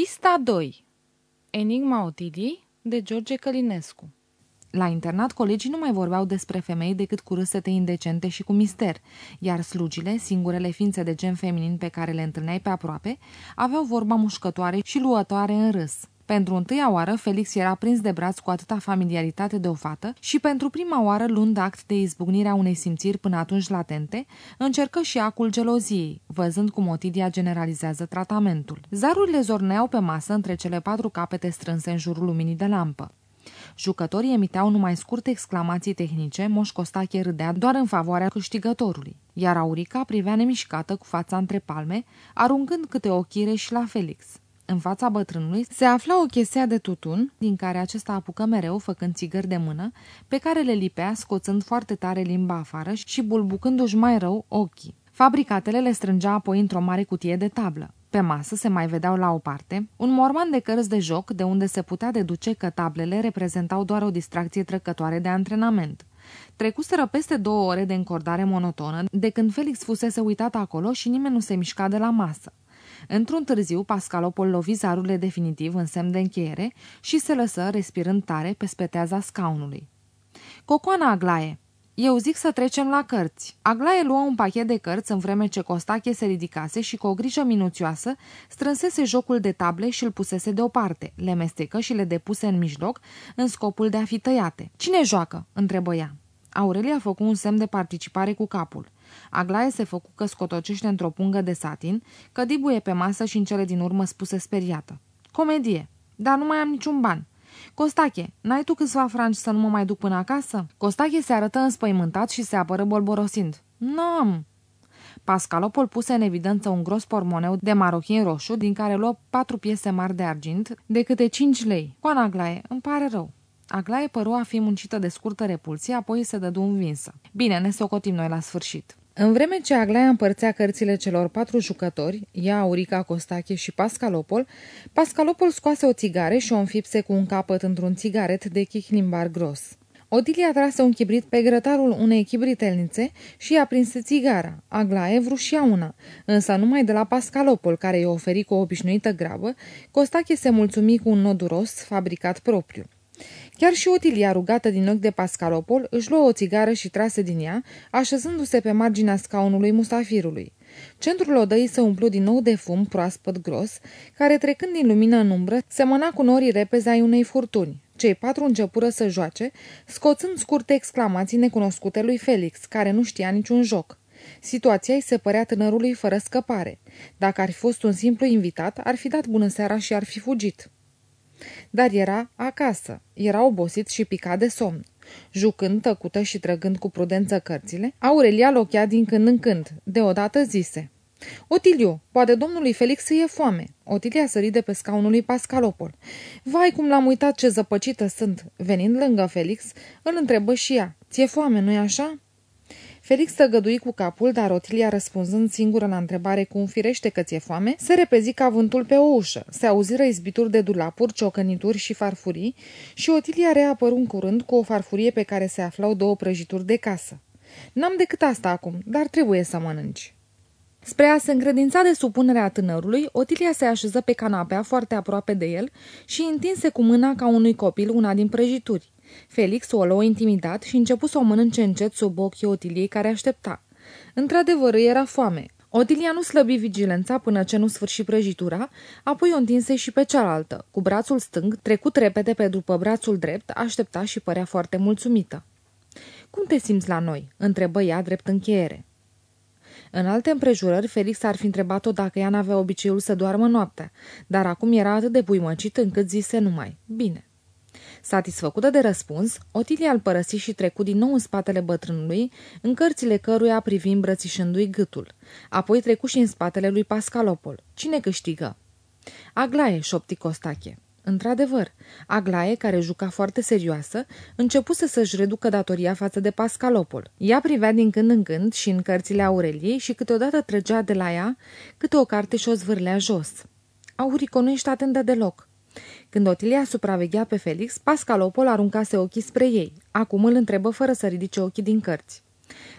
Pista 2 Enigma Otiliei de George Călinescu la internat, colegii nu mai vorbeau despre femei decât cu râsete indecente și cu mister, iar slugile, singurele ființe de gen feminin pe care le întâlneai pe aproape, aveau vorba mușcătoare și luătoare în râs. Pentru întâia oară, Felix era prins de braț cu atâta familiaritate de o fată și pentru prima oară, luând act de izbucnirea unei simțiri până atunci latente, încercă și acul geloziei, văzând cum Otidia generalizează tratamentul. Zarurile zorneau pe masă între cele patru capete strânse în jurul luminii de lampă. Jucătorii emiteau numai scurte exclamații tehnice, Moș Costache râdea doar în favoarea câștigătorului, iar Aurica privea nemișcată cu fața între palme, aruncând câte o chire și la Felix. În fața bătrânului se afla o chestia de tutun, din care acesta apucă mereu, făcând țigări de mână, pe care le lipea, scoțând foarte tare limba afară și bulbucându-și mai rău ochii. Fabricatele le strângea apoi într-o mare cutie de tablă. Pe masă se mai vedeau la o parte un morman de cărți de joc de unde se putea deduce că tablele reprezentau doar o distracție trăcătoare de antrenament. Trecuseră peste două ore de încordare monotonă de când Felix fusese uitat acolo și nimeni nu se mișca de la masă. Într-un târziu, Pascalopol lovi zarurile definitiv în semn de încheiere și se lăsă, respirând tare, pe speteaza scaunului. Cocoana Aglaie, eu zic să trecem la cărți. Aglaie luă un pachet de cărți în vreme ce Costache se ridicase și cu o grijă minuțioasă strânsese jocul de table și îl pusese deoparte, le mestecă și le depuse în mijloc în scopul de a fi tăiate. Cine joacă?" întrebă ea. Aurelia a făcut un semn de participare cu capul. Aglaie se făcu că scotocește într-o pungă de satin, că dibuie pe masă și în cele din urmă spuse speriată. Comedie, dar nu mai am niciun ban. Costache, n-ai tu câțiva franci să nu mă mai duc până acasă? Costache se arătă înspăimântat și se apără bolborosind. N-am. Pascalopol puse în evidență un gros pormoneu de marochin roșu, din care luă patru piese mari de argint, de câte cinci lei. Coana Aglaie, îmi pare rău. Aglaie păru a fi muncită de scurtă repulsie, apoi se dădu învinsă. Bine, ne socotim noi la sfârșit. În vreme ce Aglaia împărțea cărțile celor patru jucători, ea, Aurica, Costache și Pascalopol, Pascalopol scoase o țigare și o înfipse cu un capăt într-un țigaret de chihlimbar gros. Odilia trase un chibrit pe grătarul unei chibritelnițe și i-a prins țigara. Aglaie vrușia una, însă numai de la Pascalopol, care i-o oferi cu o obișnuită grabă, Costache se mulțumi cu un noduros fabricat propriu. Chiar și Otilia, rugată din ochi de Pascalopol, își luă o țigară și trase din ea, așezându-se pe marginea scaunului musafirului. Centrul odăii se umplu din nou de fum proaspăt gros, care, trecând din lumină în umbră, semăna cu norii repezi ai unei furtuni. Cei patru începură să joace, scoțând scurte exclamații necunoscute lui Felix, care nu știa niciun joc. Situația îi se părea tânărului fără scăpare. Dacă ar fi fost un simplu invitat, ar fi dat bună seara și ar fi fugit. Dar era acasă, era obosit și picat de somn. Jucând, tăcută și trăgând cu prudență cărțile, Aurelia lochea din când în când. Deodată zise. Otiliu, poate domnului Felix să e foame. Otilia sări de pe scaunul lui Pascalopol. Vai, cum l-am uitat ce zăpăcită sunt. Venind lângă Felix, îl întrebă și ea. Ție foame, nu-i așa? Felix tăgădui cu capul, dar Otilia, răspunzând singură la întrebare cu un firește că ți-e foame, se repezi ca vântul pe o ușă. Se auziră izbituri de dulapuri, ciocănituri și farfurii și Otilia reapăru în curând cu o farfurie pe care se aflau două prăjituri de casă. N-am decât asta acum, dar trebuie să mănânci. Spre a se încredința de supunerea tânărului, Otilia se așeză pe canapea foarte aproape de el și întinse cu mâna ca unui copil una din prăjituri. Felix o luă intimidat și începu să o mănânce încet sub ochii Otiliei care aștepta. Într-adevăr, era foame. Otilia nu slăbi vigilența până ce nu sfârși prăjitura, apoi o întinse și pe cealaltă. Cu brațul stâng, trecut repede pe după brațul drept, aștepta și părea foarte mulțumită. Cum te simți la noi?" întrebă ea drept încheiere. În alte împrejurări, Felix ar fi întrebat-o dacă ea n-avea obiceiul să doarmă noaptea, dar acum era atât de buimăcit încât zise numai, bine. Satisfăcută de răspuns, Otilia îl părăsi și trecu din nou în spatele bătrânului, în cărțile căruia privi îmbrățișându-i gâtul. Apoi trecu și în spatele lui Pascalopol. Cine câștigă? Aglaie, șopti Costache. Într-adevăr, Aglaie, care juca foarte serioasă, începuse să-și reducă datoria față de Pascalopol. Ea privea din când în când și în cărțile Aureliei și câteodată trăgea de la ea câte o carte și o zvârlea jos. Aurico, nu ești atentă deloc. Când Otilia supraveghea pe Felix, Pascalopol aruncase ochii spre ei. Acum îl întrebă fără să ridice ochii din cărți.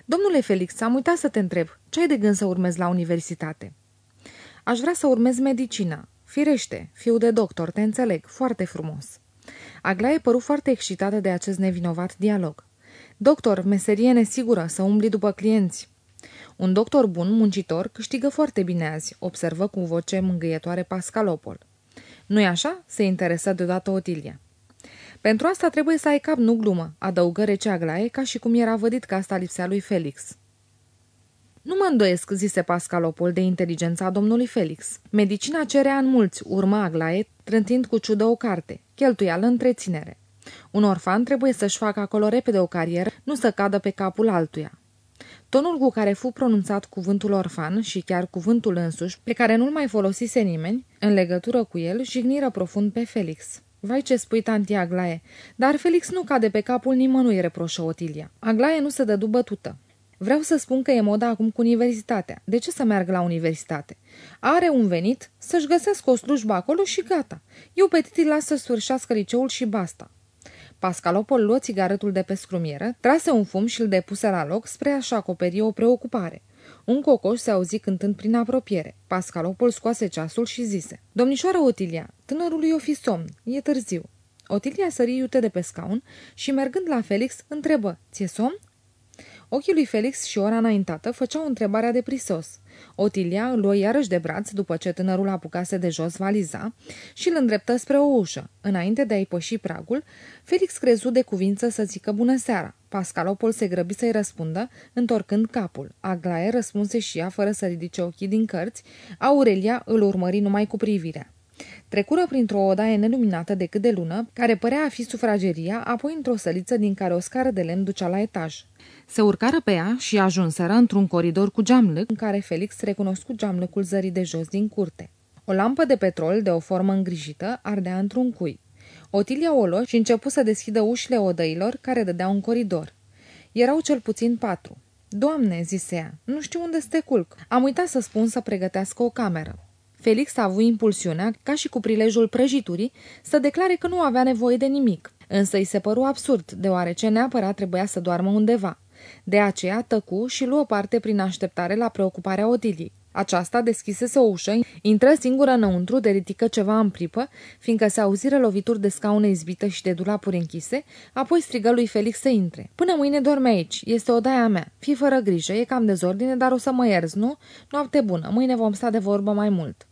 Domnule Felix, am uitat să te întreb. Ce ai de gând să urmezi la universitate?" Aș vrea să urmez medicina." Firește, fiu de doctor, te înțeleg, foarte frumos. Aglaie păru foarte excitată de acest nevinovat dialog. Doctor, meserie nesigură, să umbli după clienți. Un doctor bun, muncitor, câștigă foarte bine azi, observă cu voce mângâietoare Pascalopol. Nu-i așa? se interesă deodată Otilia. Pentru asta trebuie să ai cap, nu glumă, adăugă rece Aglaie, ca și cum era vădit că asta lipsea lui Felix. Nu mă îndoiesc, zise Pascalopol, de inteligența domnului Felix. Medicina cerea în mulți, urma Aglaie, trântind cu ciudă o carte. Cheltuială întreținere. Un orfan trebuie să-și facă acolo repede o carieră, nu să cadă pe capul altuia. Tonul cu care fu pronunțat cuvântul orfan și chiar cuvântul însuși, pe care nu-l mai folosise nimeni, în legătură cu el, jigniră profund pe Felix. Vai ce spui, tanti Aglaie, dar Felix nu cade pe capul nimănui, reproșă Otilia. Aglaie nu se dă bătută. Vreau să spun că e moda acum cu universitatea. De ce să meargă la universitate? Are un venit, să-și găsească o slujbă acolo și gata. Eu pe titi las să sfârșească liceul și basta. Pascalopol luă țigaretul de pe scrumieră, trase un fum și îl depuse la loc spre a-și acoperi o preocupare. Un cocoș se auzi cântând prin apropiere. Pascalopol scoase ceasul și zise, Domnișoară Otilia, tânărului o fi somn, e târziu. Otilia sări iute de pe scaun și, mergând la Felix, întrebă, ți-e somn? Ochii lui Felix și ora înaintată făceau întrebarea de prisos. Otilia îl luă iarăși de braț după ce tânărul apucase de jos valiza și îl îndreptă spre o ușă. Înainte de a-i păși pragul, Felix crezu de cuvință să zică bună seara. Pascalopol se grăbi să-i răspundă, întorcând capul. Aglaie răspunse și ea, fără să ridice ochii din cărți. Aurelia îl urmări numai cu privirea. Trecură printr-o odaie neluminată decât de lună, care părea a fi sufrageria, apoi într-o săliță din care o scară de lemn ducea la etaj. Se urcară pe ea și ajunseră într-un coridor cu geamlăc, în care Felix recunoscu geamlăcul zării de jos din curte. O lampă de petrol de o formă îngrijită ardea într-un cui. Otilia o luă și începu să deschidă ușile odăilor care dădeau în coridor. Erau cel puțin patru. Doamne, zise ea, nu știu unde să te culc. Am uitat să spun să pregătească o cameră. Felix a avut impulsiunea, ca și cu prilejul prăjiturii, să declare că nu avea nevoie de nimic. Însă îi se păru absurd, deoarece neapărat trebuia să doarmă undeva. De aceea tăcu și luă parte prin așteptare la preocuparea Otiliei. Aceasta deschisese o ușă, intră singură înăuntru de ridică ceva în pripă, fiindcă se auziră lovituri de scaune izbită și de dulapuri închise, apoi strigă lui Felix să intre. Până mâine dorme aici, este odaia mea. Fii fără grijă, e cam dezordine, dar o să mă ierzi, nu? Noapte bună, mâine vom sta de vorbă mai mult.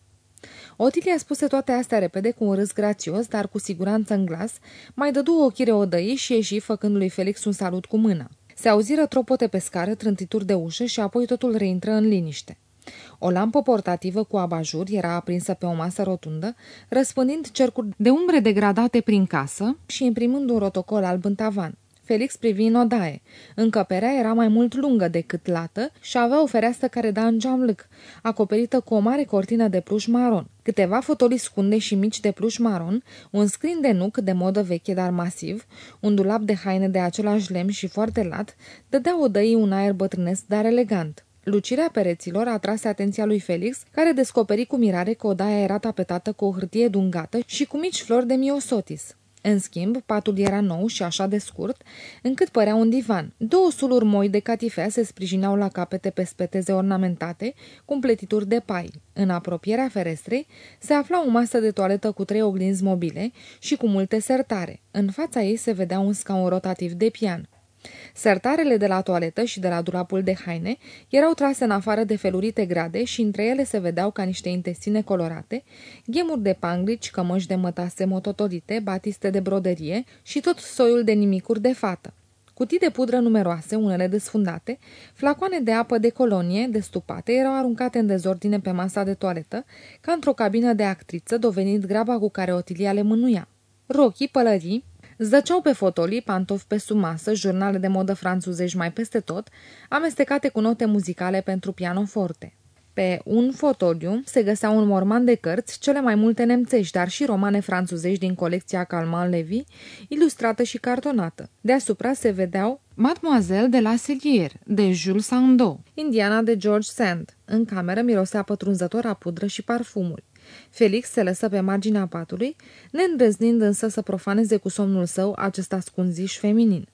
Otilia spuse toate astea repede cu un râs grațios, dar cu siguranță în glas, mai dădu o chire odăii și ieși făcând lui Felix un salut cu mâna. Se auziră tropote pe scară, trântituri de ușă și apoi totul reintră în liniște. O lampă portativă cu abajur era aprinsă pe o masă rotundă, răspândind cercuri de umbre degradate prin casă și imprimând un rotocol alb în tavan. Felix privi în odaie. Încăperea era mai mult lungă decât lată și avea o fereastră care da în geamlâc, acoperită cu o mare cortină de pluș maron. Câteva fotolii scunde și mici de pluș maron, un scrin de nuc de modă veche, dar masiv, un dulap de haine de același lemn și foarte lat, dădea odăii un aer bătrânesc, dar elegant. Lucirea pereților atrase atenția lui Felix, care descoperi cu mirare că odaia era tapetată cu o hârtie dungată și cu mici flori de miosotis. În schimb, patul era nou și așa de scurt, încât părea un divan. Două suluri moi de catifea se sprijineau la capete pe speteze ornamentate, cu împletituri de pai. În apropierea ferestrei se afla o masă de toaletă cu trei oglinzi mobile și cu multe sertare. În fața ei se vedea un scaun rotativ de pian. Sertarele de la toaletă și de la dulapul de haine erau trase în afară de felurite grade și între ele se vedeau ca niște intestine colorate, ghemuri de panglici, cămăși de mătase mototolite, batiste de broderie și tot soiul de nimicuri de fată. Cutii de pudră numeroase, unele desfundate, flacoane de apă de colonie, destupate, erau aruncate în dezordine pe masa de toaletă, ca într-o cabină de actriță, dovenind graba cu care Otilia le mânuia. Rochii, pălării, Zăceau pe fotolii, pantofi pe sumasă, jurnale de modă franțuzești mai peste tot, amestecate cu note muzicale pentru pianoforte. Pe un fotoliu se găsea un morman de cărți, cele mai multe nemțești, dar și romane franțuzești din colecția Calman Levy, ilustrată și cartonată. Deasupra se vedeau Mademoiselle de la Sellier, de Jules Sandeau, Indiana de George Sand. În cameră mirosea pătrunzător a pudră și parfumuri. Felix se lăsă pe marginea patului, neîndrăznind însă să profaneze cu somnul său acest ascunziș feminin.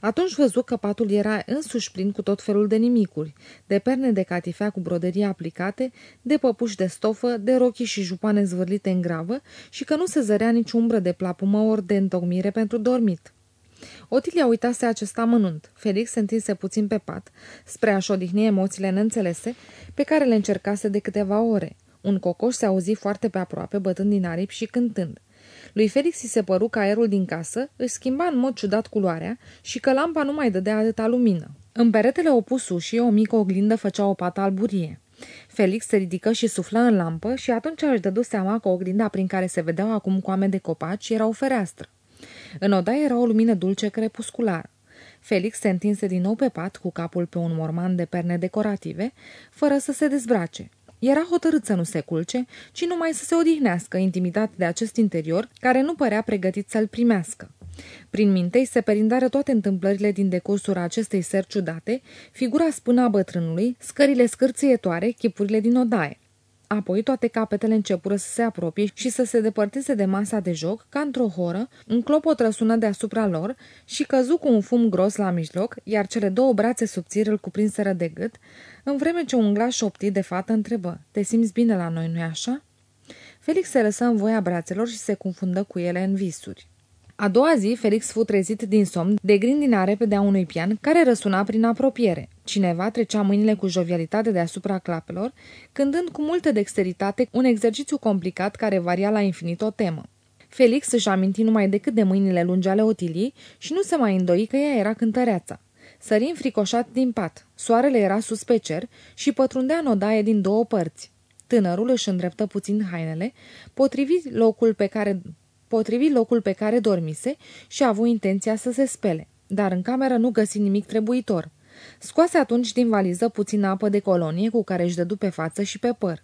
Atunci văzu că patul era însuși plin cu tot felul de nimicuri, de perne de catifea cu broderii aplicate, de păpuși de stofă, de rochii și jupoane zvârlite în gravă și că nu se zărea nici umbră de plapumă ori de întocmire pentru dormit. Otilia uitase acest amănunt. Felix se întinse puțin pe pat, spre a-și odihni emoțiile neînțelese, pe care le încercase de câteva ore. Un cocoș se auzi foarte pe aproape, bătând din aripi și cântând. Lui Felix îi se păru că aerul din casă își schimba în mod ciudat culoarea și că lampa nu mai dădea atâta lumină. În peretele opus ușii, o mică oglindă făcea o pată alburie. Felix se ridică și suflă în lampă și atunci își dădu seama că oglinda prin care se vedeau acum coame de copaci era o fereastră. În odaie era o lumină dulce crepusculară. Felix se întinse din nou pe pat, cu capul pe un morman de perne decorative, fără să se dezbrace. Era hotărât să nu se culce, ci numai să se odihnească, intimidat de acest interior, care nu părea pregătit să-l primească. Prin mintei se perindară toate întâmplările din decursul acestei seri ciudate, figura spână a bătrânului, scările scârțietoare, chipurile din odaie. Apoi toate capetele începură să se apropie și să se depărteze de masa de joc, ca într-o horă, un clopot răsună deasupra lor și căzu cu un fum gros la mijloc, iar cele două brațe subțiri îl cuprinseră de gât, în vreme ce un glas șoptit de fată întrebă, Te simți bine la noi, nu-i așa?" Felix se lăsă în voia brațelor și se confundă cu ele în visuri. A doua zi, Felix fu trezit din somn de grindina repede a unui pian care răsuna prin apropiere. Cineva trecea mâinile cu jovialitate deasupra clapelor, cântând cu multă dexteritate un exercițiu complicat care varia la infinit o temă. Felix își aminti numai decât de mâinile lungi ale Otilii și nu se mai îndoi că ea era cântăreața. Sări înfricoșat din pat. Soarele era sus pe cer și pătrundea în odaie din două părți. Tânărul își îndreptă puțin hainele, potrivit locul pe care potrivi locul pe care dormise și a avut intenția să se spele, dar în cameră nu găsi nimic trebuitor. Scoase atunci din valiză puțină apă de colonie cu care își dădu pe față și pe păr.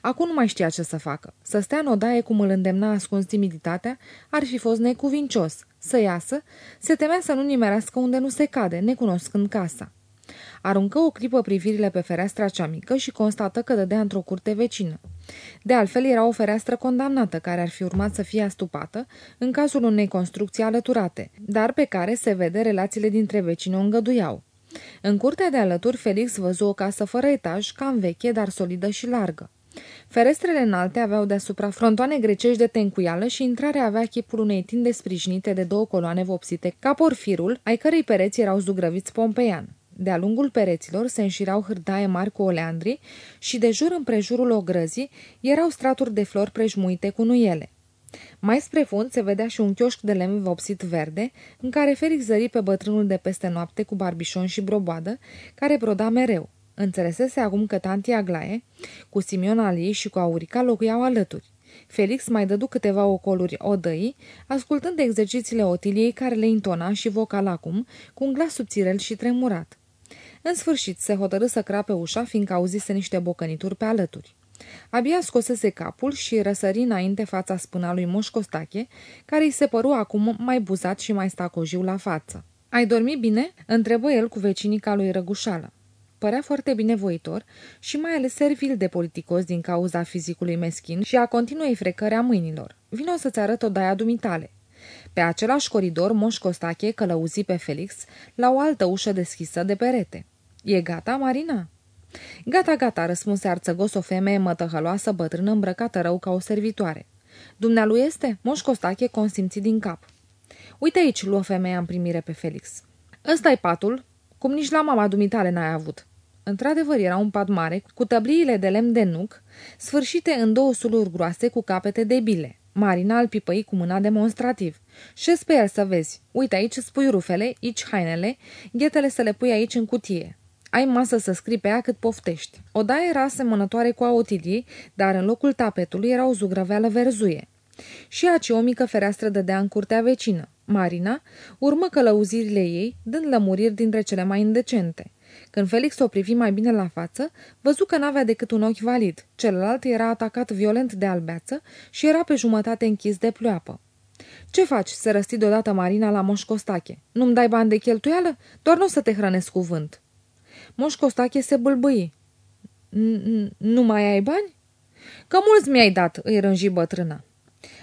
Acum nu mai știa ce să facă. Să stea în odaie cum îl îndemna ascuns timiditatea ar fi fost necuvincios. Să iasă, se temea să nu nimerească unde nu se cade, necunoscând casa. Aruncă o clipă privirile pe fereastra cea mică și constată că dădea într-o curte vecină. De altfel, era o fereastră condamnată, care ar fi urmat să fie astupată în cazul unei construcții alăturate, dar pe care se vede relațiile dintre vecini o îngăduiau. În curtea de alături, Felix văzu o casă fără etaj, cam veche, dar solidă și largă. Ferestrele înalte aveau deasupra frontoane grecești de tencuială și intrarea avea chipul unei tinde sprijinite de două coloane vopsite ca porfirul, ai cărei pereți erau zugrăviți pompeian. De-a lungul pereților se înșirau hârdaie mari cu oleandri și de jur împrejurul ogrăzii erau straturi de flori prejmuite cu nuiele. Mai spre fund se vedea și un chioșc de lemn vopsit verde, în care Felix zări pe bătrânul de peste noapte cu barbișon și broboadă, care broda mereu. Înțelesese acum că tanti Aglaie, cu Simion al ei și cu Aurica, locuiau alături. Felix mai dădu câteva ocoluri odăii, ascultând exercițiile Otiliei care le intona și vocal acum, cu un glas subțirel și tremurat. În sfârșit, se hotărâ să crape ușa, fiindcă auzise niște bocănituri pe alături. Abia scosese capul și răsări înainte fața spâna lui Moș Costache, care îi se păru acum mai buzat și mai stacojiu la față. Ai dormit bine?" întrebă el cu vecinica lui Răgușală. Părea foarte binevoitor și mai ales servil de politicos din cauza fizicului meschin și a continuei frecări a mâinilor. Vino să-ți arăt odaia dumitale. Pe același coridor, Moș Costache călăuzi pe Felix la o altă ușă deschisă de perete. E gata, Marina?" Gata, gata, răspunse arțăgos o femeie mătăhăloasă bătrână îmbrăcată rău ca o servitoare. Dumnealui este? Moș Costache consimți din cap. Uite aici, luă femeia în primire pe Felix. Ăsta-i patul, cum nici la mama dumitale n-ai avut. Într-adevăr, era un pat mare, cu tăbliile de lemn de nuc, sfârșite în două suluri groase cu capete de bile. Marina îl pipăi cu mâna demonstrativ. Și pe el să vezi. Uite aici spui rufele, aici hainele, ghetele să le pui aici în cutie. Ai masă să scrii pe ea cât poftești. Odaia era asemănătoare cu a Otiliei, dar în locul tapetului era o zugrăveală verzuie. Și aci o mică fereastră dădea în curtea vecină. Marina urmă călăuzirile ei, dând lămuriri dintre cele mai indecente. Când Felix o privi mai bine la față, văzu că n-avea decât un ochi valid. Celălalt era atacat violent de albeață și era pe jumătate închis de ploapă. Ce faci?" se răsti deodată Marina la Moș Costache. Nu-mi dai bani de cheltuială? Doar nu o să te hrănesc cuvânt." Moș Costache se bâlbâi. Nu mai ai bani?" Că mulți mi-ai dat," îi rânji bătrâna.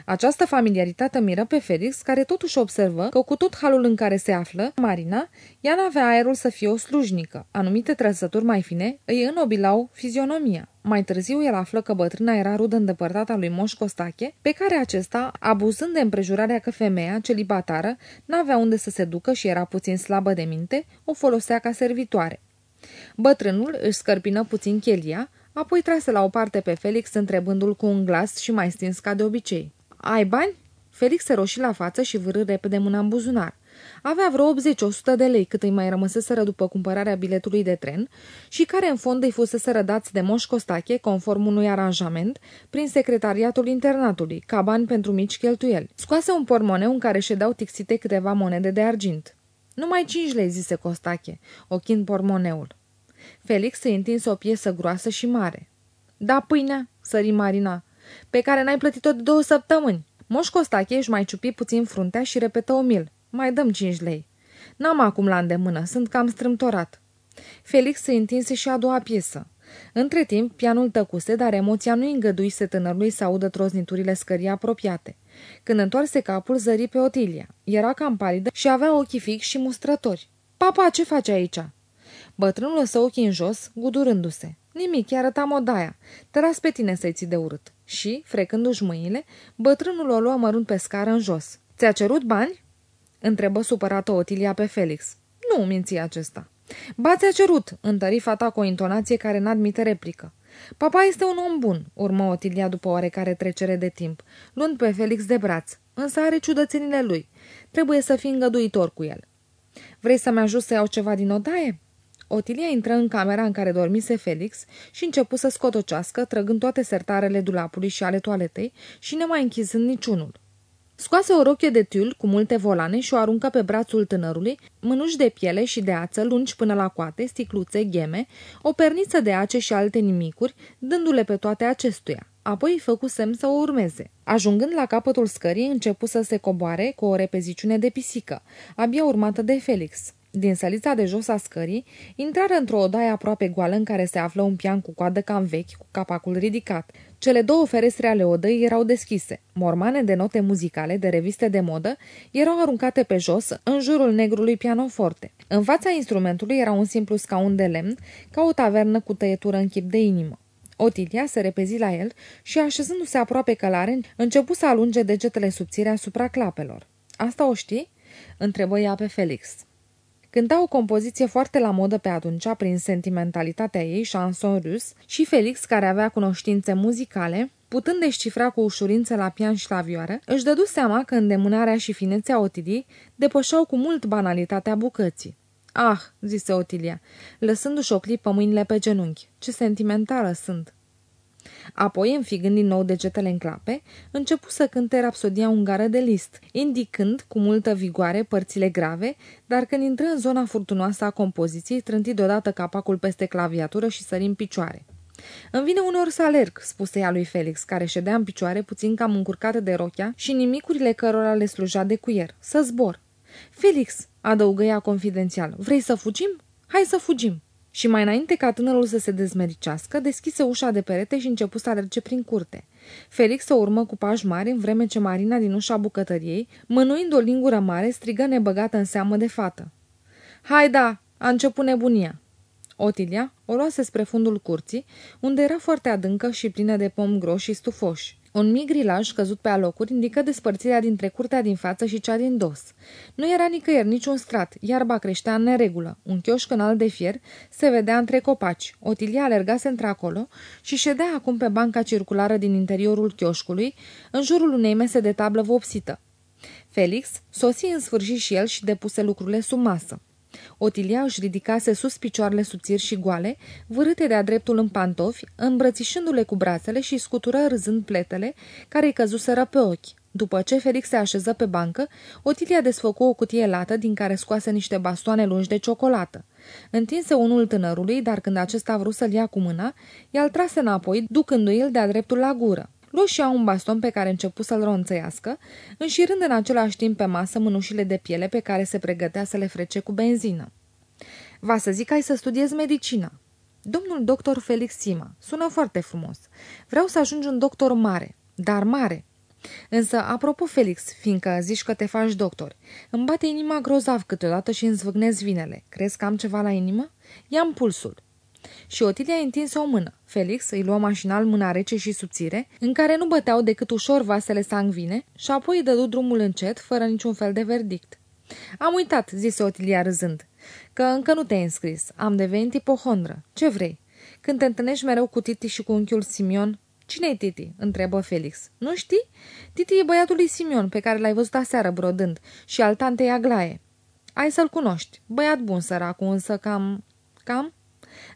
Această familiaritate miră pe Felix, care totuși observă că cu tot halul în care se află, Marina, ea n-avea aerul să fie o slujnică. Anumite trăsături mai fine îi înobilau fizionomia. Mai târziu el află că bătrâna era rudă îndepărtată a lui Moș Costache, pe care acesta, abuzând de împrejurarea că femeia, celibatară, n-avea unde să se ducă și era puțin slabă de minte, o folosea ca servitoare. Bătrânul își scărpină puțin chelia, apoi trase la o parte pe Felix întrebându-l cu un glas și mai stins ca de obicei. Ai bani?" Felix se roși la față și vârâ repede mâna în buzunar. Avea vreo 80-100 de lei cât îi mai rămăseseră după cumpărarea biletului de tren și care în fond îi fusese rădați de Moș Costache, conform unui aranjament, prin secretariatul internatului, ca bani pentru mici cheltuieli. Scoase un pormoneu în care ședeau tixite câteva monede de argint. Numai cinci lei, zise Costache, ochind pormoneul. Felix îi întinse o piesă groasă și mare. Da, pâinea, sări Marina, pe care n-ai plătit-o de două săptămâni. Moș Costache își mai ciupi puțin fruntea și repetă omil. Mai dăm cinci lei. N-am acum la îndemână, sunt cam strâmtorat. Felix se întinse și a doua piesă. Între timp, pianul tăcuse, dar emoția nu îngăduise tânărului să audă trozniturile scării apropiate. Când întoarse capul, zări pe Otilia. Era cam palidă și avea ochii fix și mustrători. Papa, ce faci aici?" Bătrânul lăsă ochii în jos, gudurându-se. Nimic, i arătam odaia. Te las pe tine să-i ții de urât. Și, frecându-și mâinile, bătrânul o luă mărunt pe scară în jos. Ți-a cerut bani? Întrebă supărată Otilia pe Felix. Nu, minți acesta. Ba ți-a cerut, întări fata cu o intonație care n-admite replică. Papa este un om bun, urmă Otilia după oarecare trecere de timp, luând pe Felix de braț, însă are ciudățenile lui. Trebuie să fii îngăduitor cu el. Vrei să-mi ajut să iau ceva din odaie? Otilia intră în camera în care dormise Felix și începu să scotocească, trăgând toate sertarele dulapului și ale toaletei și nemai închizând niciunul. Scoase o rochie de tul cu multe volane și o aruncă pe brațul tânărului, mânuși de piele și de ață lungi până la coate, sticluțe, gheme, o perniță de ace și alte nimicuri, dându-le pe toate acestuia. Apoi îi făcu semn să o urmeze. Ajungând la capătul scării, începu să se coboare cu o repeziciune de pisică, abia urmată de Felix. Din sălița de jos a scării, intrară într-o odaie aproape goală în care se află un pian cu coadă cam vechi, cu capacul ridicat. Cele două ferestre ale odăii erau deschise. Mormane de note muzicale, de reviste de modă, erau aruncate pe jos, în jurul negrului pianoforte. În fața instrumentului era un simplu scaun de lemn, ca o tavernă cu tăietură în chip de inimă. Otilia se repezi la el și, așezându-se aproape călare, începu să alunge degetele subțire asupra clapelor. Asta o știi?" întrebă ea pe Felix. Cânta o compoziție foarte la modă pe atunci, prin sentimentalitatea ei, chanson rus, și Felix, care avea cunoștințe muzicale, putând descifra cu ușurință la pian și la vioară, își dădu seama că îndemânarea și finețea Otilii depășeau cu mult banalitatea bucății. Ah, zise Otilia, lăsându-și o clipă mâinile pe genunchi, ce sentimentală sunt. Apoi, înfigând din nou degetele în clape, începu să cânte rapsodia ungară de list, indicând cu multă vigoare părțile grave, dar când intră în zona furtunoasă a compoziției, trânti deodată capacul peste claviatură și sări în picioare. Îmi vine uneori să alerg, spuse ea lui Felix, care ședea în picioare puțin cam încurcată de rochea și nimicurile cărora le sluja de cuier. Să zbor. Felix, adăugă ea confidențial, vrei să fugim? Hai să fugim. Și mai înainte ca tânărul să se dezmericească, deschise ușa de perete și începu să alerge prin curte. Felix o urmă cu pași mari, în vreme ce Marina din ușa bucătăriei, mânuind o lingură mare, strigă nebăgată în seamă de fată. Hai da, a început nebunia. Otilia o luase spre fundul curții, unde era foarte adâncă și plină de pom groși și stufoși. Un mic grilaj căzut pe alocuri indică despărțirea dintre curtea din față și cea din dos. Nu era nicăieri niciun strat, iarba creștea în neregulă. Un chioșc înalt de fier se vedea între copaci. Otilia alergase într-acolo și ședea acum pe banca circulară din interiorul chioșcului, în jurul unei mese de tablă vopsită. Felix sosi în sfârșit și el și depuse lucrurile sub masă. Otilia își ridicase sus picioarele subțiri și goale, vârâte de-a dreptul în pantofi, îmbrățișându-le cu brațele și scutură râzând pletele care îi căzuseră pe ochi. După ce Felix se așeză pe bancă, Otilia desfăcu o cutie lată din care scoase niște bastoane lungi de ciocolată. Întinse unul tânărului, dar când acesta a vrut să-l ia cu mâna, i-al trase înapoi, ducându-i de-a dreptul la gură. Luă și un baston pe care începu să-l ronțăiască, înșirând în același timp pe masă mânușile de piele pe care se pregătea să le frece cu benzină. Va să zic ai să studiezi medicină. Domnul doctor Felix Sima. Sună foarte frumos. Vreau să ajungi un doctor mare, dar mare. Însă, apropo, Felix, fiindcă zici că te faci doctor, îmi bate inima grozav câteodată și îmi zvâgnesc vinele. Crezi că am ceva la inimă? Ia-mi pulsul. Și Otilia a întins o mână. Felix îi luă mașinal mâna rece și subțire, în care nu băteau decât ușor vasele sangvine, și apoi îi dădu drumul încet, fără niciun fel de verdict. Am uitat, zise Otilia râzând, că încă nu te-ai înscris. Am devenit ipohondră. Ce vrei? Când te întâlnești mereu cu Titi și cu unchiul Simion, cine e Titi?" întrebă Felix. Nu știi? Titi e băiatul lui Simion, pe care l-ai văzut aseară brodând, și al tantei Aglaie. Ai să-l cunoști. Băiat bun, săracul, însă cam... cam...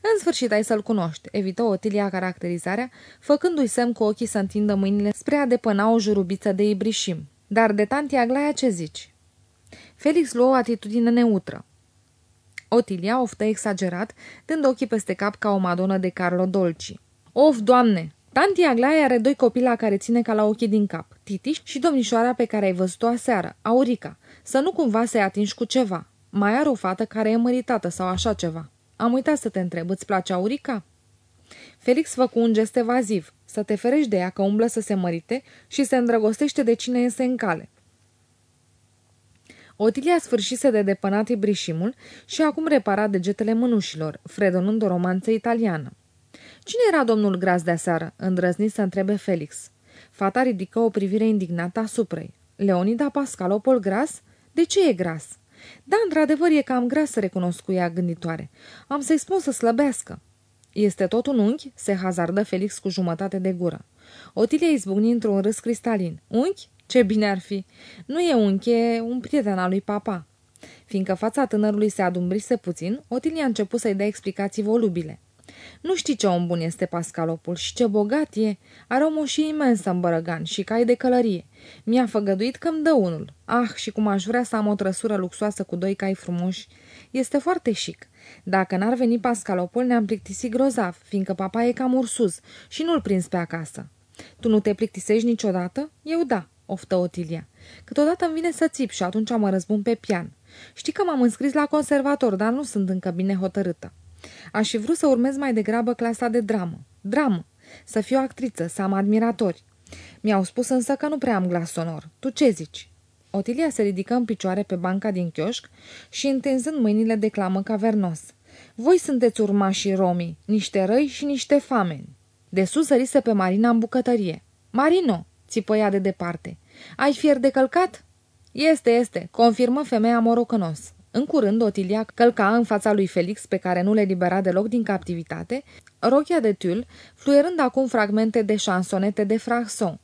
În sfârșit ai să-l cunoști, evită Otilia caracterizarea, făcându-i semn cu ochii să întindă mâinile spre a depăna o jurubiță de ibrișim. Dar de tanti Aglaia ce zici? Felix luă o atitudine neutră. Otilia oftă exagerat, dând ochii peste cap ca o madonă de Carlo Dolci. Of, doamne! Tanti Aglaia are doi copii la care ține ca la ochii din cap, Titiș și domnișoara pe care ai văzut-o aseară, Aurica. Să nu cumva să-i atingi cu ceva. Mai are o fată care e măritată sau așa ceva. Am uitat să te întreb, îți place Aurica? Felix făcu un gest evaziv, să te ferești de ea că umblă să se mărite și se îndrăgostește de cine iese în cale. Otilia sfârșise de depănat ibrișimul și acum repara degetele mânușilor, fredonând o romanță italiană. Cine era domnul Gras de aseară?" îndrăzni să întrebe Felix. Fata ridică o privire indignată asupra ei. Leonida Pascalopol Gras? De ce e gras?" Da, într-adevăr, e cam gras să recunosc cu ea gânditoare. Am să-i spun să slăbească." Este tot un unchi?" se hazardă Felix cu jumătate de gură. Otilia izbucni într-un râs cristalin. Unchi? Ce bine ar fi! Nu e unchi, e un prieten al lui papa. Fiindcă fața tânărului se adumbrise puțin, Otilia a început să-i dea explicații volubile. Nu știi ce om bun este Pascalopul și ce bogat e. Are o moșie imensă în bărăgan și cai de călărie. Mi-a făgăduit că-mi dă unul. Ah, și cum aș vrea să am o trăsură luxoasă cu doi cai frumoși. Este foarte chic. Dacă n-ar veni Pascalopul, ne-am plictisit grozav, fiindcă papa e cam ursuz și nu-l prins pe acasă. Tu nu te plictisești niciodată? Eu da, oftă Otilia. Câteodată îmi vine să țip și atunci mă răzbun pe pian. Știi că m-am înscris la conservator, dar nu sunt încă bine hotărâtă. Aș fi vrut să urmez mai degrabă clasa de dramă. Dramă! Să fiu actriță, să am admiratori. Mi-au spus însă că nu prea am glas sonor. Tu ce zici? Otilia se ridică în picioare pe banca din chioșc și întinzând mâinile declamă cavernos. Voi sunteți urmașii romii, niște răi și niște fameni. De sus sărise pe Marina în bucătărie. Marino, țipă ea de departe. Ai fier de călcat? Este, este, confirmă femeia morocănos. În curând, Otilia călca în fața lui Felix, pe care nu le libera deloc din captivitate, rochia de tul, fluierând acum fragmente de șansonete de fracson.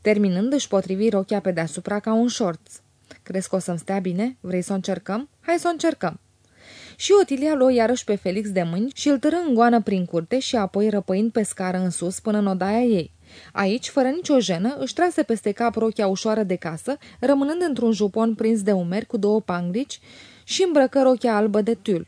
Terminând, își potrivi rochia pe deasupra ca un șorț. Crezi că o să-mi stea bine? Vrei să o încercăm? Hai să o încercăm! Și Otilia luă iarăși pe Felix de mâini și îl târă în goană prin curte și apoi răpăind pe scară în sus până în odaia ei. Aici, fără nicio jenă, își trase peste cap rochia ușoară de casă, rămânând într-un jupon prins de umeri cu două panglici și îmbrăcă rochia albă de tul.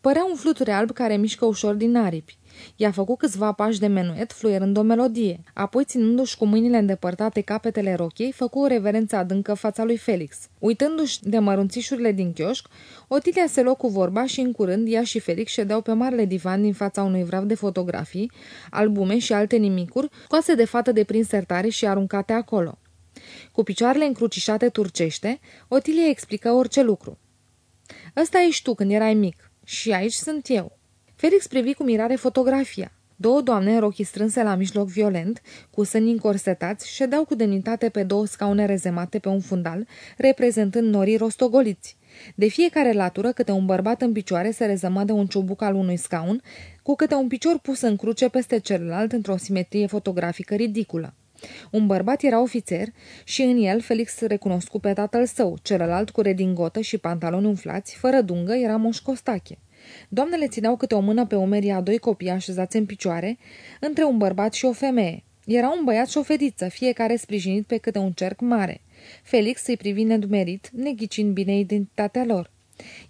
Părea un fluture alb care mișcă ușor din aripi. I-a făcut câțiva pași de menuet, fluierând o melodie. Apoi, ținându-și cu mâinile îndepărtate capetele rochiei, făcu o reverență adâncă fața lui Felix. Uitându-și de mărunțișurile din chioșc, Otilia se luă cu vorba și în curând ea și Felix ședeau pe marele divan din fața unui vraf de fotografii, albume și alte nimicuri, scoase de fată de prin sertare și aruncate acolo. Cu picioarele încrucișate turcește, Otilia explică orice lucru. Ăsta ești tu când erai mic și aici sunt eu. Felix privi cu mirare fotografia. Două doamne în rochii strânse la mijloc violent, cu sâni încorsetați, ședeau cu demnitate pe două scaune rezemate pe un fundal, reprezentând norii rostogoliți. De fiecare latură, câte un bărbat în picioare se rezăma de un ciubuc al unui scaun, cu câte un picior pus în cruce peste celălalt într-o simetrie fotografică ridiculă. Un bărbat era ofițer și în el Felix recunoscu pe tatăl său, celălalt cu redingotă și pantaloni umflați, fără dungă, era Moș Costache. Doamnele țineau câte o mână pe umerii a doi copii așezați în picioare, între un bărbat și o femeie. Era un băiat și o fetiță, fiecare sprijinit pe câte un cerc mare. Felix îi privi nedumerit, neghicind bine identitatea lor.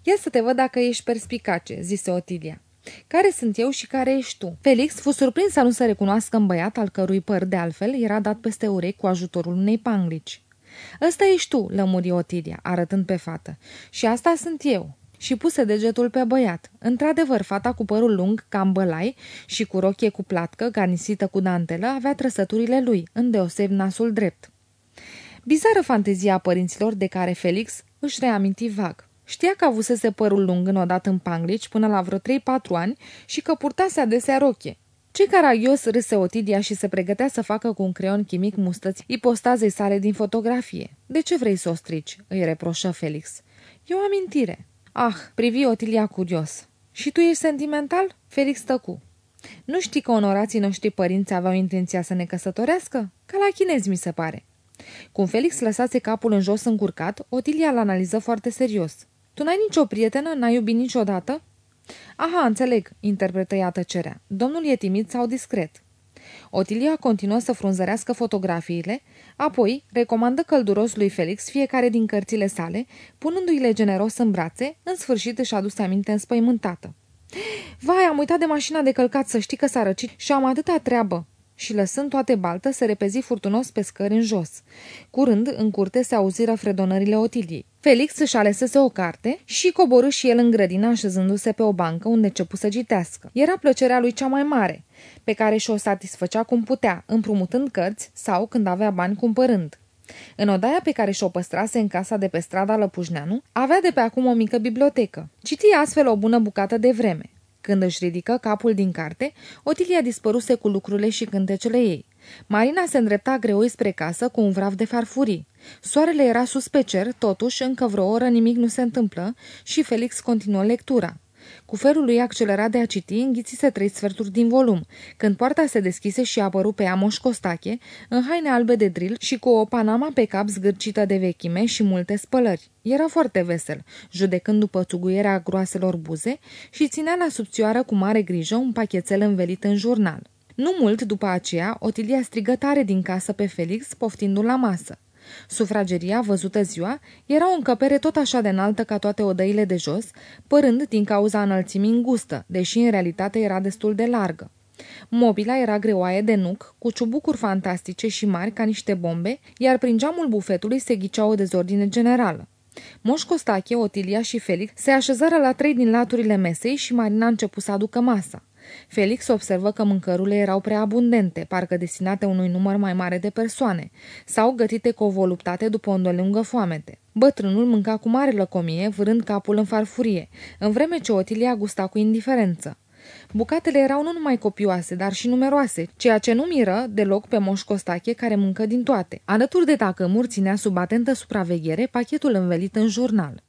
Ia să te văd dacă ești perspicace," zise Otilia. Care sunt eu și care ești tu? Felix fu surprins să nu se recunoască în băiat al cărui păr de altfel era dat peste urechi cu ajutorul unei panglici. Ăsta ești tu, lămuri Otilia, arătând pe fată. Și asta sunt eu. Și puse degetul pe băiat. Într-adevăr, fata cu părul lung, cam bălai și cu rochie cu platcă, garnisită cu dantelă, avea trăsăturile lui, îndeoseb nasul drept. Bizară fantezia părinților de care Felix își reaminti vag. Știa că avusese părul lung înodată în panglici până la vreo 3-4 ani și că purtase adesea rochie. Ce caragios râse Otidia și se pregătea să facă cu un creion chimic mustăți ipostazei sale din fotografie. De ce vrei să o strici?" îi reproșă Felix. E o amintire." Ah, privi Otilia curios. Și tu ești sentimental?" Felix tăcu. Nu știi că onorații noștri părinți aveau intenția să ne căsătorească? Ca la chinezi, mi se pare." Cum Felix lăsase capul în jos încurcat, Otilia l analiză foarte serios. Tu n-ai nicio prietenă? N-ai iubit niciodată?" Aha, înțeleg, interpretă ea tăcerea. Domnul e timid sau discret? Otilia continuă să frunzărească fotografiile, apoi recomandă călduros lui Felix fiecare din cărțile sale, punându-i-le generos în brațe, în sfârșit își aduse aminte înspăimântată. Vai, am uitat de mașina de călcat, să știi că s-a răcit și am atâta treabă și lăsând toate baltă, se repezi furtunos pe scări în jos. Curând, în curte se auziră fredonările Otiliei. Felix își alesese o carte și coborâ și el în grădină așezându-se pe o bancă unde începu să citească. Era plăcerea lui cea mai mare, pe care și-o satisfăcea cum putea, împrumutând cărți sau, când avea bani, cumpărând. În odaia pe care și-o păstrase în casa de pe strada Lăpușneanu, avea de pe acum o mică bibliotecă. Citia astfel o bună bucată de vreme. Când își ridică capul din carte, Otilia dispăruse cu lucrurile și cântecele ei. Marina se îndrepta greoi spre casă cu un vraf de farfurii. Soarele era sus pe cer, totuși încă vreo oră nimic nu se întâmplă și Felix continuă lectura. Cu felul lui accelerat de a citi, înghițise trei sferturi din volum, când poarta se deschise și a apărut pe ea Moș Costache, în haine albe de drill și cu o panama pe cap zgârcită de vechime și multe spălări. Era foarte vesel, judecând după țuguierea groaselor buze și ținea la subțioară cu mare grijă un pachetel învelit în jurnal. Nu mult după aceea, Otilia strigă tare din casă pe Felix, poftindu-l la masă. Sufrageria, văzută ziua, era o încăpere tot așa de înaltă ca toate odăile de jos, părând din cauza înălțimii îngustă, deși în realitate era destul de largă. Mobila era greoaie de nuc, cu ciubucuri fantastice și mari ca niște bombe, iar prin geamul bufetului se ghicea o dezordine generală. Moș Costache, Otilia și Felix se așezară la trei din laturile mesei și Marina a început să aducă masa. Felix observă că mâncărurile erau prea abundente, parcă destinate unui număr mai mare de persoane, sau gătite cu o voluptate după o îndelungă foamete. Bătrânul mânca cu mare lăcomie, vârând capul în farfurie, în vreme ce Otilia gusta cu indiferență. Bucatele erau nu numai copioase, dar și numeroase, ceea ce nu miră deloc pe Moș Costache, care mâncă din toate. Alături de tacămuri ținea sub atentă supraveghere pachetul învelit în jurnal.